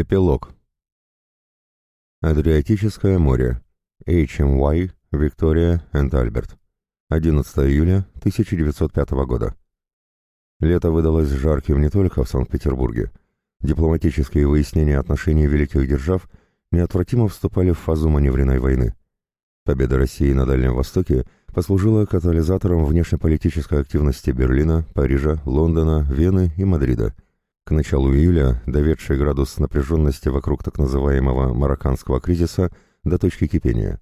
Эпилог. Адриатическое море. HMY, Виктория энд Альберт. 11 июля 1905 года. Лето выдалось жарким не только в Санкт-Петербурге. Дипломатические выяснения отношений великих держав неотвратимо вступали в фазу маневренной войны. Победа России на Дальнем Востоке послужила катализатором внешнеполитической активности Берлина, Парижа, Лондона, Вены и Мадрида. К началу июля доведший градус напряженности вокруг так называемого марокканского кризиса до точки кипения.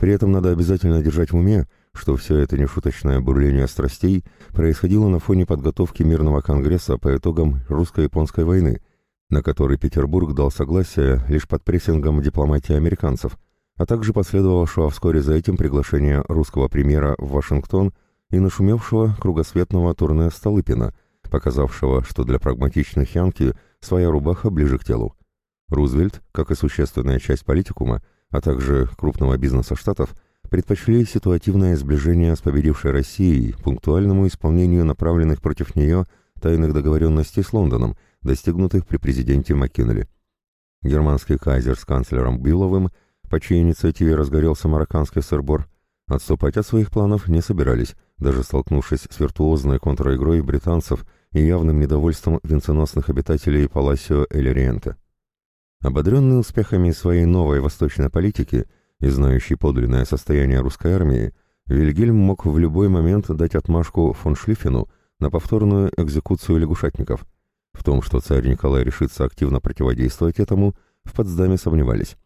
При этом надо обязательно держать в уме, что все это нешуточное бурление страстей происходило на фоне подготовки мирного конгресса по итогам русско-японской войны, на который Петербург дал согласие лишь под прессингом дипломатии американцев, а также последовавшего вскоре за этим приглашения русского премьера в Вашингтон и нашумевшего кругосветного турне Столыпина, показавшего, что для прагматичных янки своя рубаха ближе к телу. Рузвельт, как и существенная часть политикума, а также крупного бизнеса Штатов, предпочли ситуативное сближение с победившей Россией пунктуальному исполнению направленных против нее тайных договоренностей с Лондоном, достигнутых при президенте Маккинли. Германский кайзер с канцлером Билловым, по чьей инициативе разгорелся марокканский сырбор, отступать от своих планов не собирались, даже столкнувшись с виртуозной контраигрой британцев и явным недовольством венценосных обитателей Паласио Эль-Ориенте. Ободренный успехами своей новой восточной политики и знающий подлинное состояние русской армии, Вильгельм мог в любой момент дать отмашку фон Шлиффену на повторную экзекуцию лягушатников. В том, что царь Николай решится активно противодействовать этому, в Потсдаме сомневались.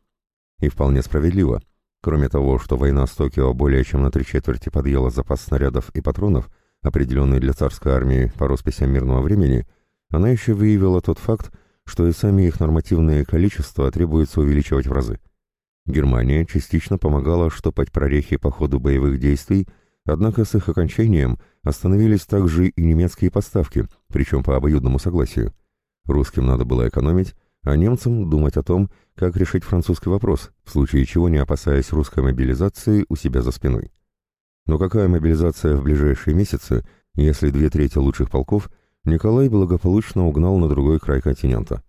И вполне справедливо. Кроме того, что война с Токио более чем на три четверти подъела запас снарядов и патронов, определенный для царской армии по росписям мирного времени, она еще выявила тот факт, что и сами их нормативные количества требуется увеличивать в разы. Германия частично помогала штопать прорехи по ходу боевых действий, однако с их окончанием остановились также и немецкие поставки, причем по обоюдному согласию. Русским надо было экономить, а немцам думать о том, как решить французский вопрос, в случае чего не опасаясь русской мобилизации у себя за спиной. Но какая мобилизация в ближайшие месяцы, если две трети лучших полков Николай благополучно угнал на другой край континента.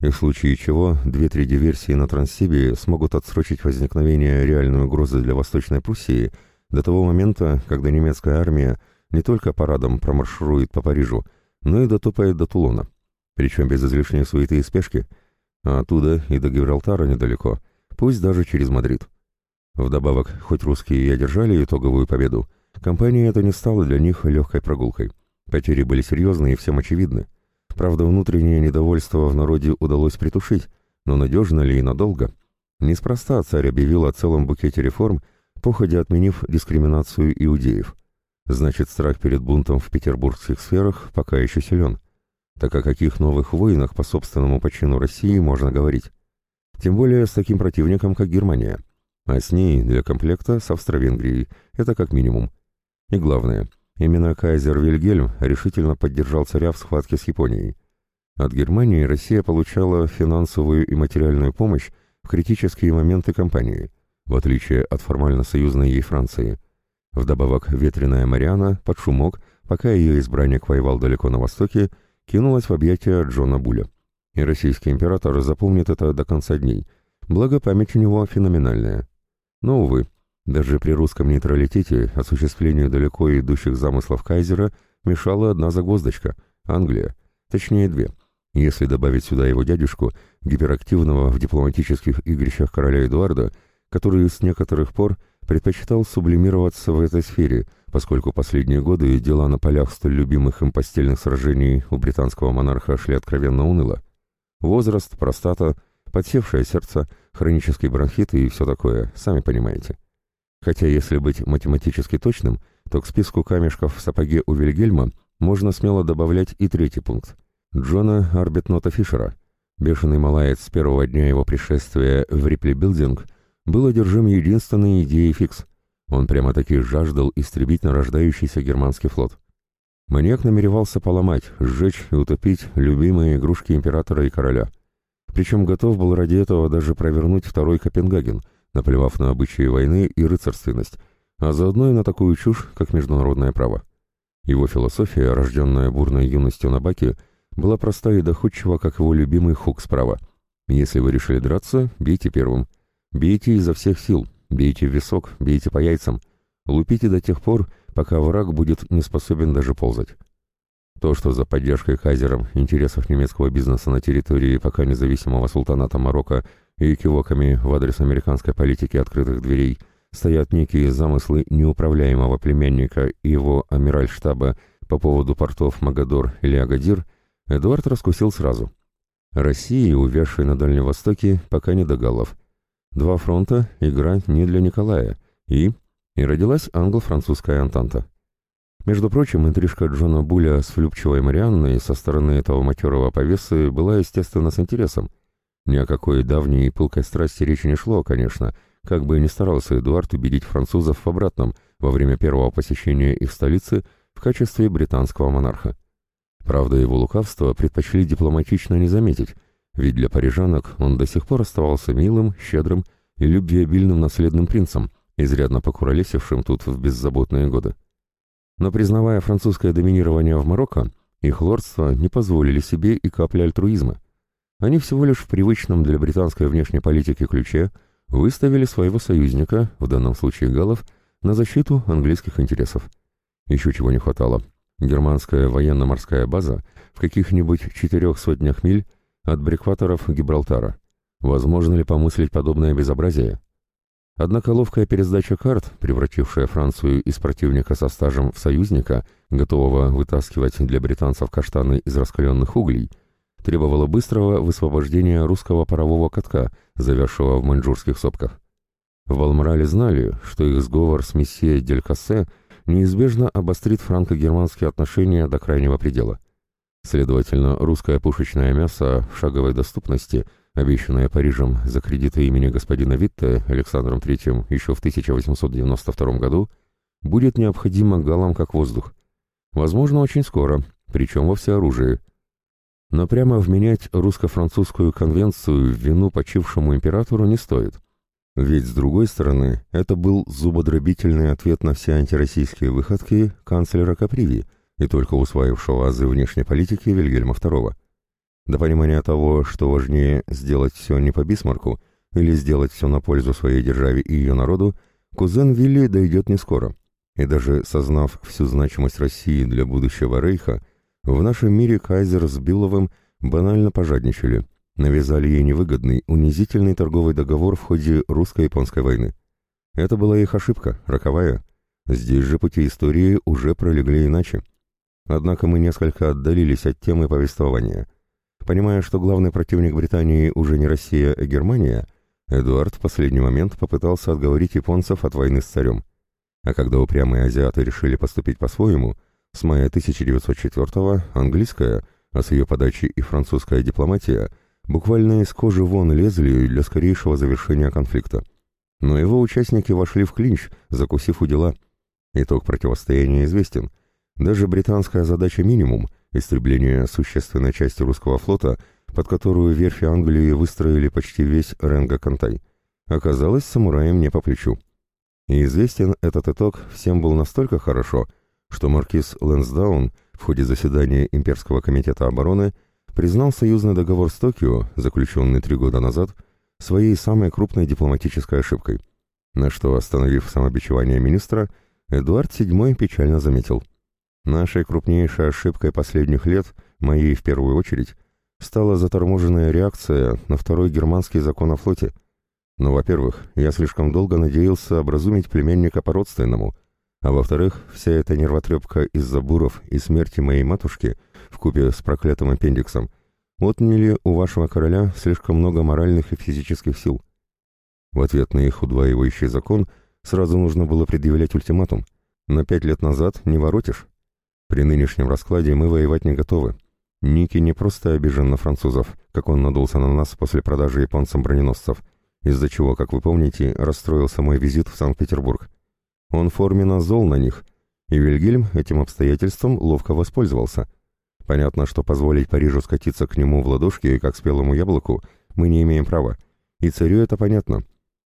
И в случае чего две-три диверсии на Транссибе смогут отсрочить возникновение реальной угрозы для Восточной Пруссии до того момента, когда немецкая армия не только парадом промарширует по Парижу, но и дотопает до Тулона, причем без излишней суеты и спешки, а оттуда и до Гибралтара недалеко, пусть даже через Мадрид. Вдобавок, хоть русские и одержали итоговую победу, кампания эта не стала для них легкой прогулкой. Потери были серьезные и всем очевидны. Правда, внутреннее недовольство в народе удалось притушить, но надежно ли и надолго? Неспроста царь объявил о целом букете реформ, походе отменив дискриминацию иудеев. Значит, страх перед бунтом в петербургских сферах пока еще силен. Так о каких новых войнах по собственному почину России можно говорить? Тем более с таким противником, как Германия. А с ней, для комплекта, с Австро-Венгрией. Это как минимум. И главное, Именно кайзер Вильгельм решительно поддержал царя в схватке с Японией. От Германии Россия получала финансовую и материальную помощь в критические моменты кампании, в отличие от формально союзной ей Франции. Вдобавок, ветреная Мариана под шумок, пока ее избранник воевал далеко на востоке, кинулась в объятия Джона Буля. И российский император запомнит это до конца дней, благо память у него феноменальная. Но, увы, даже при русском нейтралитете осуществлению далеко идущих замыслов Кайзера мешала одна загвоздочка – Англия, точнее две, если добавить сюда его дядюшку, гиперактивного в дипломатических игрищах короля Эдуарда, который с некоторых пор предпочитал сублимироваться в этой сфере, поскольку последние годы дела на полях столь любимых им постельных сражений у британского монарха шли откровенно уныло. Возраст, простата, подсевшее сердце, хронический бронхит и все такое, сами понимаете. Хотя, если быть математически точным, то к списку камешков в сапоге у Вильгельма можно смело добавлять и третий пункт. Джона Арбитнота Фишера, бешеный малаец с первого дня его пришествия в Рипли-билдинг, был одержим единственной идеей фикс. Он прямо-таки жаждал истребить нарождающийся германский флот. Маньяк намеревался поломать, сжечь и утопить любимые игрушки императора и короля. Причем готов был ради этого даже провернуть второй Копенгаген – наплевав на обычаи войны и рыцарственность, а заодно и на такую чушь, как международное право. Его философия, рожденная бурной юностью на Баке, была проста и доходчива, как его любимый хук справа. Если вы решили драться, бейте первым. Бейте изо всех сил, бейте в висок, бейте по яйцам. Лупите до тех пор, пока враг будет не способен даже ползать. То, что за поддержкой кайзером интересов немецкого бизнеса на территории пока независимого султаната Марокко и кивоками в адрес американской политики открытых дверей стоят некие замыслы неуправляемого племянника и его амиральштаба по поводу портов Магадор или Агадир, Эдуард раскусил сразу. России, увязшей на Дальнем Востоке, пока не до галлов. Два фронта, игра не для Николая. И... И родилась англо-французская антанта. Между прочим, интрижка Джона Буля с влюбчивой Марианной со стороны этого матерого повесы была, естественно, с интересом. Ни о какой давней и пылкой страсти речи не шло, конечно, как бы ни старался Эдуард убедить французов в обратном во время первого посещения их столицы в качестве британского монарха. Правда, его лукавство предпочли дипломатично не заметить, ведь для парижанок он до сих пор оставался милым, щедрым и любвеобильным наследным принцем, изрядно покуролесившим тут в беззаботные годы. Но признавая французское доминирование в Марокко, их лордства не позволили себе и капли альтруизма. Они всего лишь в привычном для британской внешней политики ключе выставили своего союзника, в данном случае галлов, на защиту английских интересов. Еще чего не хватало. Германская военно-морская база в каких-нибудь четырех сотнях миль от брекваторов Гибралтара. Возможно ли помыслить подобное безобразие? Однако ловкая пересдача карт, превратившая Францию из противника со стажем в союзника, готового вытаскивать для британцев каштаны из раскаленных углей, требовала быстрого высвобождения русского парового катка, завязшего в маньчжурских сопках. В Балморале знали, что их сговор с месье Дель неизбежно обострит франко-германские отношения до крайнего предела. Следовательно, русское пушечное мясо в шаговой доступности – обещанная Парижем за кредиты имени господина Витте Александром III еще в 1892 году, будет необходимо галам как воздух. Возможно, очень скоро, причем во всеоружии. Но прямо вменять русско-французскую конвенцию в вину почившему императору не стоит. Ведь, с другой стороны, это был зубодробительный ответ на все антироссийские выходки канцлера Каприви и только усваившего азы внешней политики Вильгельма II. До понимания того, что важнее сделать все не по Бисмарку или сделать все на пользу своей державе и ее народу, кузен Вилли дойдет не скоро. И даже сознав всю значимость России для будущего Рейха, в нашем мире Кайзер с Билловым банально пожадничали, навязали ей невыгодный, унизительный торговый договор в ходе русско-японской войны. Это была их ошибка, роковая. Здесь же пути истории уже пролегли иначе. Однако мы несколько отдалились от темы повествования – Понимая, что главный противник Британии уже не Россия, а Германия, Эдуард в последний момент попытался отговорить японцев от войны с царем. А когда упрямые азиаты решили поступить по-своему, с мая 1904-го английская, а с ее подачи и французская дипломатия, буквально из кожи вон лезли для скорейшего завершения конфликта. Но его участники вошли в клинч, закусив у дела. Итог противостояния известен. Даже британская задача минимум — истребление существенной части русского флота, под которую верфи Англии выстроили почти весь Ренга-Кантай, оказалось самураем не по плечу. И известен этот итог всем был настолько хорошо, что маркиз Лэнсдаун в ходе заседания Имперского комитета обороны признал союзный договор с Токио, заключенный три года назад, своей самой крупной дипломатической ошибкой, на что, остановив самобичевание министра, Эдуард VII печально заметил – Нашей крупнейшей ошибкой последних лет, моей в первую очередь, стала заторможенная реакция на второй германский закон о флоте. Но, во-первых, я слишком долго надеялся образумить племянника по-родственному, а во-вторых, вся эта нервотрепка из-за буров и смерти моей матушки в купе с проклятым аппендиксом отняли у вашего короля слишком много моральных и физических сил. В ответ на их удваивающий закон сразу нужно было предъявлять ультиматум. На пять лет назад не воротишь. При нынешнем раскладе мы воевать не готовы. Ники не просто обижен на французов, как он надулся на нас после продажи японцам броненосцев, из-за чего, как вы помните, расстроился мой визит в Санкт-Петербург. Он форменно зол на них, и Вильгельм этим обстоятельством ловко воспользовался. Понятно, что позволить Парижу скатиться к нему в ладошки, как спелому яблоку, мы не имеем права. И царю это понятно.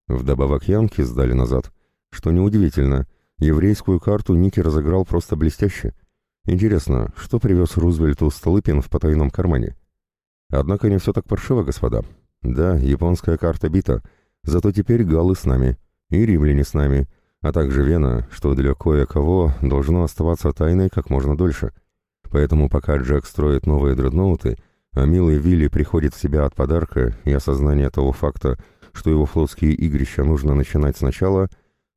Вдобавок Янки сдали назад. Что неудивительно, еврейскую карту Ники разыграл просто блестяще — Интересно, что привез Рузвельту Столыпин в потайном кармане? Однако не все так паршиво, господа. Да, японская карта бита, зато теперь галлы с нами, и римляне с нами, а также Вена, что для кое-кого должно оставаться тайной как можно дольше. Поэтому пока Джек строит новые дредноуты, а милый Вилли приходит в себя от подарка и осознания того факта, что его флотские игрища нужно начинать сначала,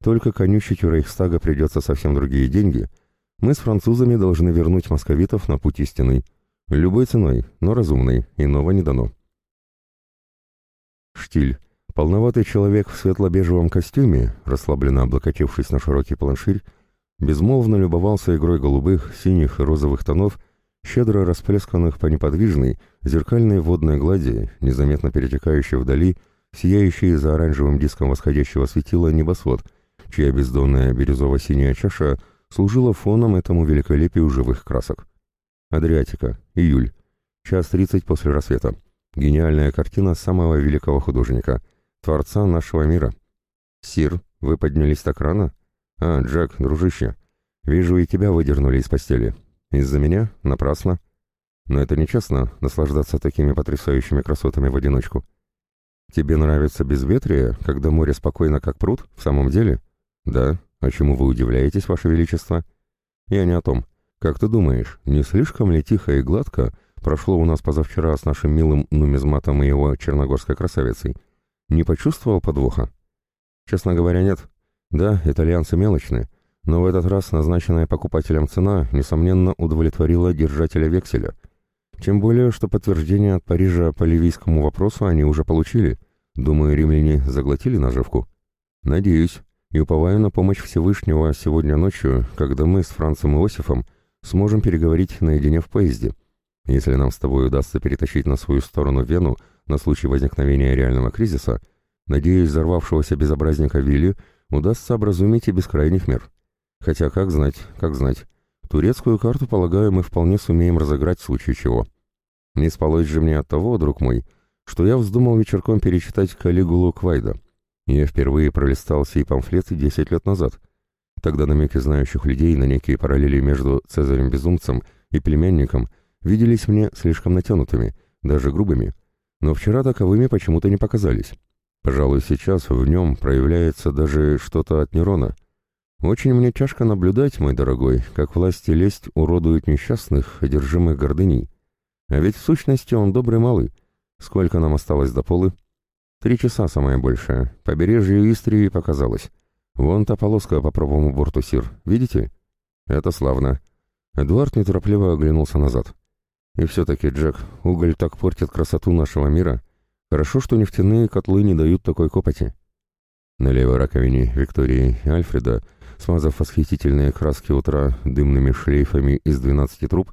только конючить у Рейхстага придется совсем другие деньги, мы с французами должны вернуть московитов на путь истины. Любой ценой, но разумной, иного не дано. Штиль. Полноватый человек в светло-бежевом костюме, расслабленно облокотившись на широкий планширь, безмолвно любовался игрой голубых, синих и розовых тонов, щедро расплесканных по неподвижной, зеркальной водной глади, незаметно перетекающей вдали, сияющей за оранжевым диском восходящего светила небосвод, чья бездонная бирюзово-синяя чаша служила фоном этому великолепию живых красок. Адриатика, июль, час тридцать после рассвета. Гениальная картина самого великого художника, творца нашего мира. «Сир, вы поднялись так рано?» «А, Джек, дружище, вижу, и тебя выдернули из постели. Из-за меня? Напрасно. Но это нечестно, наслаждаться такими потрясающими красотами в одиночку. Тебе нравится безветрие, когда море спокойно, как пруд, в самом деле? Да. А чему вы удивляетесь, Ваше Величество? Я не о том. Как ты думаешь, не слишком ли тихо и гладко прошло у нас позавчера с нашим милым нумизматом и его черногорской красавицей? Не почувствовал подвоха? Честно говоря, нет. Да, итальянцы мелочны, но в этот раз назначенная покупателем цена, несомненно, удовлетворила держателя векселя. Тем более, что подтверждение от Парижа по ливийскому вопросу они уже получили. Думаю, римляне заглотили наживку. Надеюсь, и уповаю на помощь Всевышнего сегодня ночью, когда мы с Францем Иосифом сможем переговорить наедине в поезде. Если нам с тобой удастся перетащить на свою сторону Вену на случай возникновения реального кризиса, надеюсь, взорвавшегося безобразника Вилли удастся образумить и без крайних мер. Хотя, как знать, как знать. Турецкую карту, полагаю, мы вполне сумеем разыграть в случае чего. Не спалось же мне от того, друг мой, что я вздумал вечерком перечитать Калигулу Квайда. Я впервые пролистал сей памфлет десять лет назад. Тогда намеки знающих людей на некие параллели между Цезарем-безумцем и племянником виделись мне слишком натянутыми, даже грубыми, но вчера таковыми почему-то не показались. Пожалуй, сейчас в нем проявляется даже что-то от Нерона. Очень мне тяжко наблюдать, мой дорогой, как власти лесть уродуют несчастных, одержимых гордыней. А ведь в сущности он добрый малый. Сколько нам осталось до полы? Три часа самое большее. Побережье Истрии показалось. Вон та полоска по правому борту Сир. Видите? Это славно. Эдуард неторопливо оглянулся назад. И все-таки, Джек, уголь так портит красоту нашего мира — Хорошо, что нефтяные котлы не дают такой копоти. На левой раковине Виктории и Альфреда, смазав восхитительные краски утра дымными шлейфами из двенадцати труб,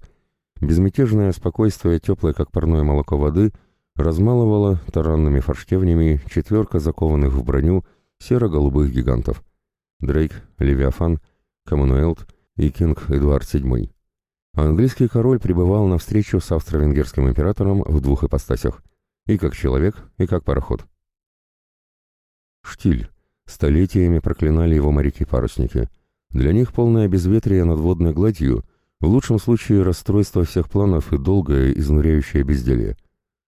безмятежное спокойствие, теплое, как парное молоко воды, размалывало таранными форштевнями четверка закованных в броню серо-голубых гигантов. Дрейк, Левиафан, Коммунуэлт и Кинг Эдуард VII. Английский король пребывал на встречу с австро-венгерским императором в двух ипостасях. И как человек, и как пароход. Штиль. Столетиями проклинали его моряки-парусники. Для них полное безветрие над водной гладью, в лучшем случае расстройство всех планов и долгое, изнуряющее безделье.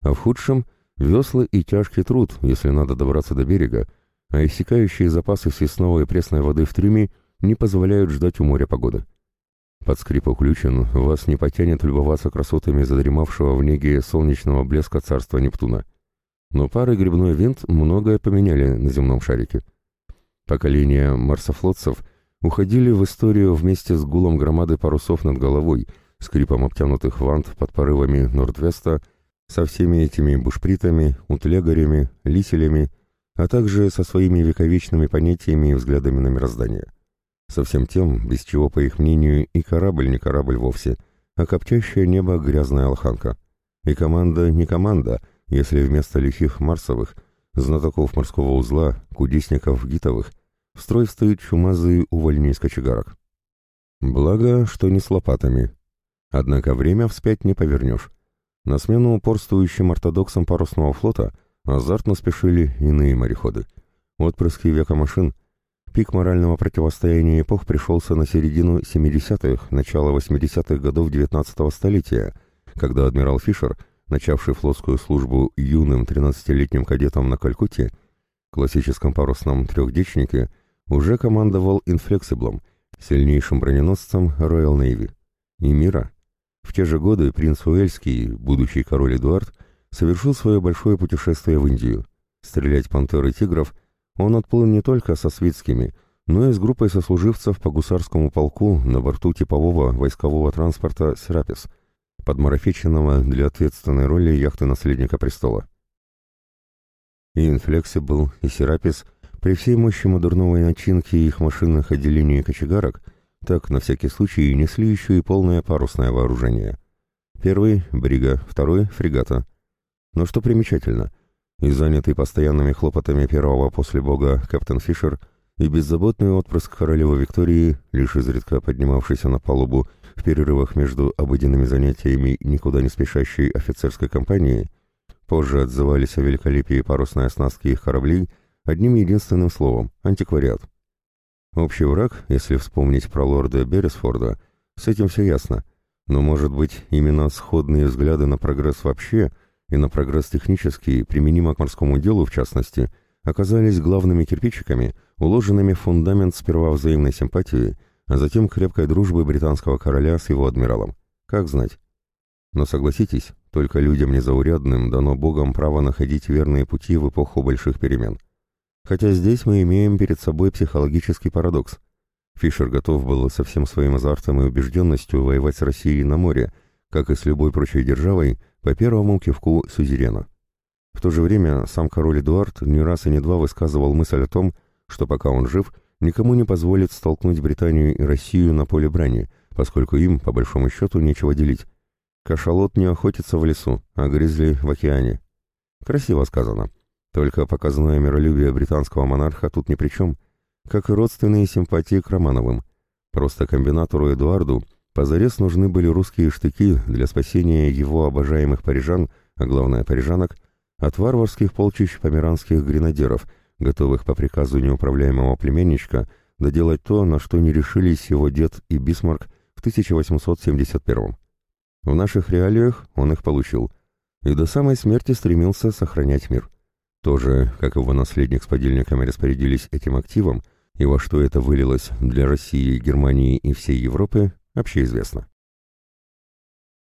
А в худшем — весла и тяжкий труд, если надо добраться до берега, а иссякающие запасы съестного и пресной воды в трюме не позволяют ждать у моря погоды. Под скрип уключен, вас не потянет любоваться красотами задремавшего в неге солнечного блеска царства Нептуна. Но пары грибной винт многое поменяли на земном шарике. Поколения марсофлотцев уходили в историю вместе с гулом громады парусов над головой, скрипом обтянутых вант под порывами Нордвеста, со всеми этими бушпритами, утлегарями, лиселями, а также со своими вековечными понятиями и взглядами на мироздание. Совсем тем, без чего, по их мнению, и корабль не корабль вовсе, а коптящее небо грязная лоханка. И команда не команда, если вместо лихих марсовых, знатоков морского узла, кудесников гитовых, в строй встают чумазые увольни из кочегарок. Благо, что не с лопатами. Однако время вспять не повернешь. На смену упорствующим ортодоксам парусного флота азартно спешили иные мореходы. Отпрыски века машин — Пик морального противостояния эпох пришелся на середину 70-х, начало 80-х годов 19-го столетия, когда адмирал Фишер, начавший флотскую службу юным 13-летним кадетом на Калькутте, классическом парусном трехдечнике, уже командовал «Инфлексиблом», сильнейшим броненосцем Royal Navy. И мира. В те же годы принц Уэльский, будущий король Эдуард, совершил свое большое путешествие в Индию. Стрелять пантер и тигров он отплыл не только со свитскими, но и с группой сослуживцев по гусарскому полку на борту типового войскового транспорта «Серапис», подмарафиченного для ответственной роли яхты наследника престола. И «Инфлексибл», и «Серапис» при всей мощи модерновой начинки их машинных отделений и кочегарок так, на всякий случай, несли еще и полное парусное вооружение. Первый — брига, второй — фрегата. Но что примечательно, и занятый постоянными хлопотами первого после бога капитан Фишер и беззаботный отпрыск королевы Виктории, лишь изредка поднимавшийся на палубу в перерывах между обыденными занятиями никуда не спешащей офицерской компании, позже отзывались о великолепии парусной оснастки их кораблей одним единственным словом — антиквариат. Общий враг, если вспомнить про лорда Бересфорда, с этим все ясно, но, может быть, именно сходные взгляды на прогресс вообще — и на прогресс технический, применимо к морскому делу в частности, оказались главными кирпичиками, уложенными в фундамент сперва взаимной симпатии, а затем крепкой дружбы британского короля с его адмиралом. Как знать. Но согласитесь, только людям незаурядным дано Богом право находить верные пути в эпоху больших перемен. Хотя здесь мы имеем перед собой психологический парадокс. Фишер готов был со всем своим азартом и убежденностью воевать с Россией на море, как и с любой прочей державой, по первому кивку сюзерена. В то же время сам король Эдуард не раз и не два высказывал мысль о том, что пока он жив, никому не позволит столкнуть Британию и Россию на поле брани, поскольку им, по большому счету, нечего делить. Кашалот не охотится в лесу, а гризли в океане. Красиво сказано. Только показное миролюбие британского монарха тут ни при чем, как и родственные симпатии к Романовым. Просто комбинатору Эдуарду Позарез нужны были русские штыки для спасения его обожаемых парижан, а главное парижанок, от варварских полчищ померанских гренадеров, готовых по приказу неуправляемого племенничка доделать то, на что не решились его дед и Бисмарк в 1871 В наших реалиях он их получил, и до самой смерти стремился сохранять мир. Тоже, как его наследник с подельниками распорядились этим активом, и во что это вылилось для России, Германии и всей Европы, общеизвестно.